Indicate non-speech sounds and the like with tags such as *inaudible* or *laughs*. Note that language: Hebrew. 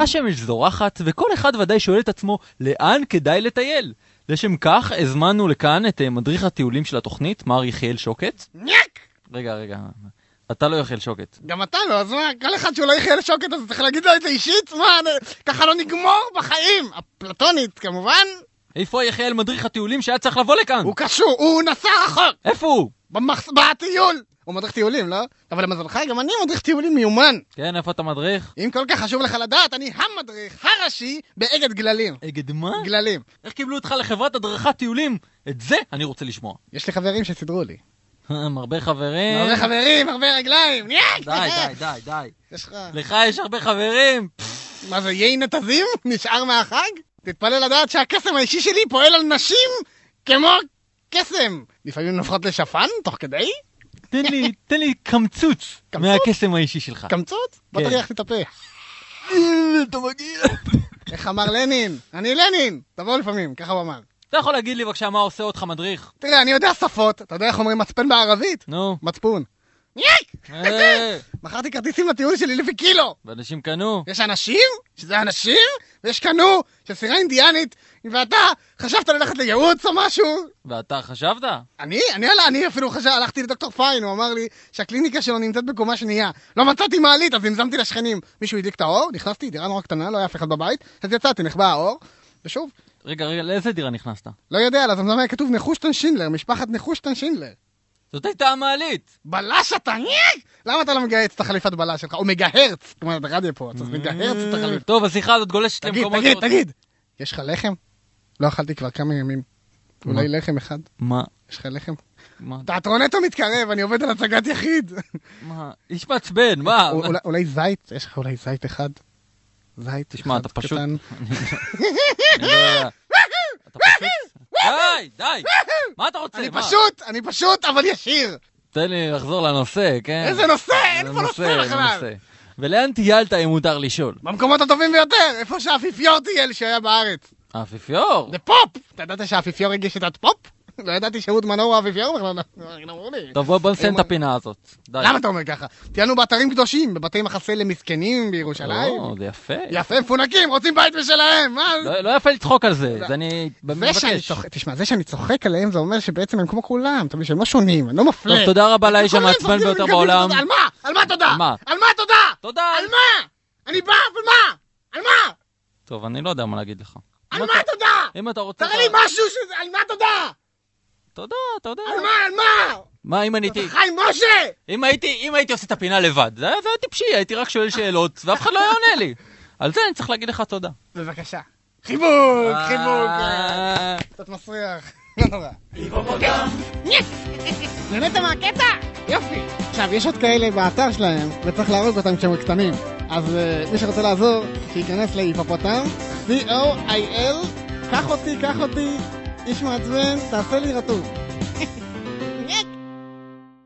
השמש זורחת, וכל אחד ודאי שואל את עצמו לאן כדאי לטייל. לשם כך הזמנו לכאן את אה, מדריך הטיולים של התוכנית, מר יחיאל שוקת. ניאק! רגע, רגע, אתה לא יחיאל שוקת. גם אתה לא, אז מה, כל אחד שהוא לא יחיה לשוקת, אז צריך להגיד לו את זה אישית? מה, ככה לא נגמור בחיים. הפלטונית, כמובן, איפה יחיאל מדריך הטיולים שהיה צריך לבוא לכאן? הוא קשור, הוא נסע רחוק. איפה הוא? במחס... בטיול! הוא מדריך טיולים, לא? אבל למזלך, גם אני מדריך טיולים מיומן. כן, איפה אתה מדריך? אם כל כך חשוב לך לדעת, אני המדריך הראשי באגד גללים. אגד מה? גללים. איך קיבלו אותך לחברת הדרכת טיולים? את זה אני רוצה לשמוע. יש לי חברים שסידרו לי. הרבה חברים. הרבה חברים, הרבה רגליים. די, די, די, די. יש לך... לך יש הרבה חברים. מה זה, יין נתזים? נשאר מהחג? תתפלא לדעת שהקסם האישי שלי פועל על נשים כמו קסם. לפעמים נופחות לשפן, תוך כדי. תן לי, תן לי קמצוץ? מהקסם האישי שלך. קמצוץ? בוא כן. תריח לי את הפה. אתה מגעיל. איך אמר לנין? אני לנין! תבוא לפעמים, ככה הוא אמר. אתה יכול להגיד לי בבקשה מה עושה אותך מדריך? תראה, אני יודע שפות, אתה יודע איך אומרים מצפן בערבית? נו. מצפון. אה, מכרתי כרטיסים לטיול שלי לפי קילו! ואנשים קנו. יש אנשים, שזה אנשים, ויש קנו, של סירה אינדיאנית, ואתה חשבת ללכת לייעוץ או משהו? ואתה חשבת? אני? אני, אני אפילו חשב, הלכתי לדוקטור פיין, הוא אמר לי שהקליניקה שלו נמצאת בקומה שנייה. לא מצאתי מעלית, אז זמזמתי לשכנים. מישהו הדליק את האור, נכנסתי, דירה נורא קטנה, לא היה אף אחד בבית, אז יצאתי, נחבא האור, ושוב, רגע, רגע, לאיזה דירה נכנסת? לא יודע, על הזמזם היה כתוב נחושטן שינדלר, משפחת נחושטן שינדלר. זאת הייתה המעלית. בלש אתה, ניק! למה אתה לא מגהץ את החליפת בלש שלך? או מגהרץ, כמו ברדיו פה, צריך מגהרץ את החליפה. טוב, השיחה הזאת גולשת תגיד, למקומות... תגיד, לא- תגיד, יש לך לחם? לא אכלתי כבר כמה ימים. אולי לחם אחד? מה? יש לך לחם? מה? תיאטרונטו מתקרב, אני עובד על הצגת יחיד. מה? איש מעצבן, מה? אולי- זית? יש לך אולי זית אחד? זית תשמע, אתה פשוט... *laughs* קטן. אני לא יודע. אתה פשוט... די, די! מה אתה רוצה? אני? פשוט, אני פשוט, אבל ישיר. תן לי לחזור לנושא, כן? איזה נושא? אין פה נושא בכלל. ולאן טיילת אם מותר לשאול? במקומות הטובים ביותר, איפה שהאפיפיור טייל שהיה בארץ. האפיפיור? זה פופ! אתה ידעת שהאפיפיור הגיש את הפופ? לא ידעתי שאהוד מנור הוא האפיפיור בכלל, לא אמרו לי. טוב, בוא- נסיים את הפינה הזאת. למה אתה אומר ככה? טיילנו באתרים קדושים, בבתי מחסה למסכנים בירושלים. או, זה יפה. יפה, מפונקים, רוצים בית משלהם, מה? לא לא יפה לצחוק על זה, זה אני מבקש. תשמע, זה שאני צוחק עליהם זה אומר שבעצם הם כמו כולם, אתה מבין שהם לא שונים, אני לא מפלה. טוב, תודה רבה לאיש המעצבן ביותר בעולם. על מה? על מה תודה? על מה? על מה תודה? תודה. על מה? אני בא, אבל מה? על מה? טוב, אני לא יודע מה להגיד לך. על מה תודה? אם אתה רוצה... תראה לי משהו שזה... על מה תודה? תודה, אתה יודע. על מה? על מה? מה, אם אני הייתי... חיים משה! אם הייתי, אם הייתי עושה את הפינה לבד, זה היה טיפשי, הייתי רק שואל שאלות, ואף אחד לא היה עונה לי. *laughs* על זה אני צריך להגיד לך תודה. בבקשה. חיבוק, חיבוק. אה, אה, קצת מסריח. לא נורא. ניק! נהנית *laughs* מהקטע? יופי. עכשיו, יש עוד כאלה באתר שלהם, וצריך להרוג אותם כשהם קטנים. אז אה, מי שרוצה לעזור, שייכנס להיפופוטם, C-O-I-L, קח אותי, קח אותי, איש מעצבן, תעשה לי רטוב.